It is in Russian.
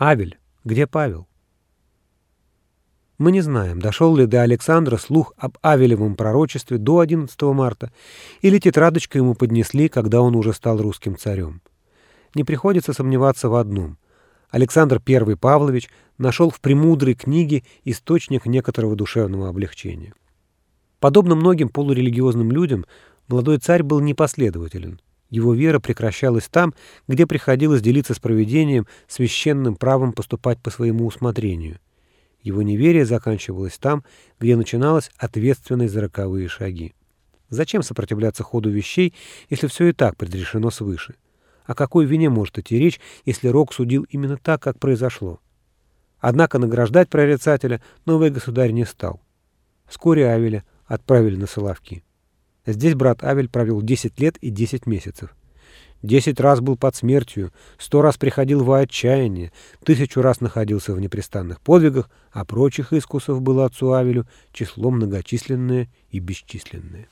Авель, где Павел? Мы не знаем, дошел ли до Александра слух об Авелевом пророчестве до 11 марта, или тетрадочку ему поднесли, когда он уже стал русским царем. Не приходится сомневаться в одном. Александр I Павлович нашел в премудрой книге источник некоторого душевного облегчения. Подобно многим полурелигиозным людям, молодой царь был непоследователен. Его вера прекращалась там, где приходилось делиться с провидением священным правом поступать по своему усмотрению. Его неверие заканчивалось там, где начиналась ответственность за роковые шаги. Зачем сопротивляться ходу вещей, если все и так предрешено свыше? О какой вине может идти речь, если Рок судил именно так, как произошло? Однако награждать прорицателя новый государь не стал. Вскоре Авеля отправили на Соловки. Здесь брат Авель провел 10 лет и 10 месяцев. Десять раз был под смертью, сто раз приходил во отчаяние, тысячу раз находился в непрестанных подвигах, а прочих искусов было отцу Авелю число многочисленное и бесчисленное.